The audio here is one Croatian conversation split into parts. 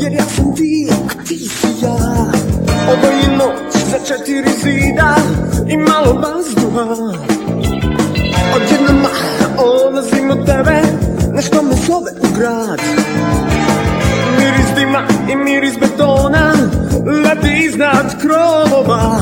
Jer ja sam ti, ti si ja. Ovo je noć za četiri zida I malo vazduha Odjedna maha odlazim od tebe Nešto me zove u grad. Miris dima i miris betona Leti iznad krovova.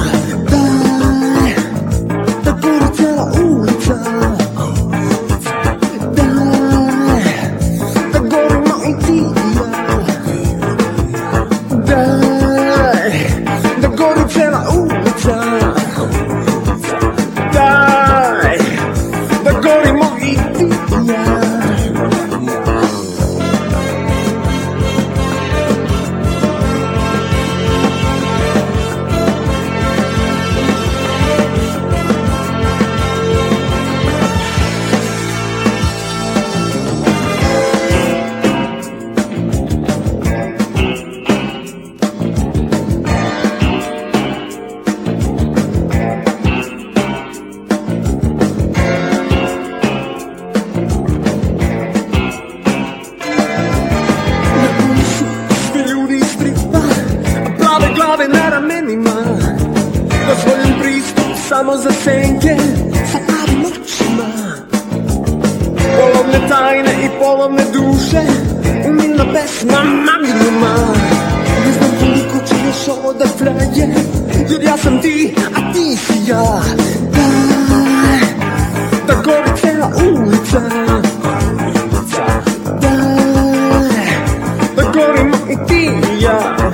Ramenima. Dozvoljen pristup samo za senke Sa pravim Polovne tajne i polovne duše Umilna pesma mamilima Ne znam koliko će još ovo da traje Jer ja sam ti, a ti si ja. Daj, da gori cela ulica. Da ti ja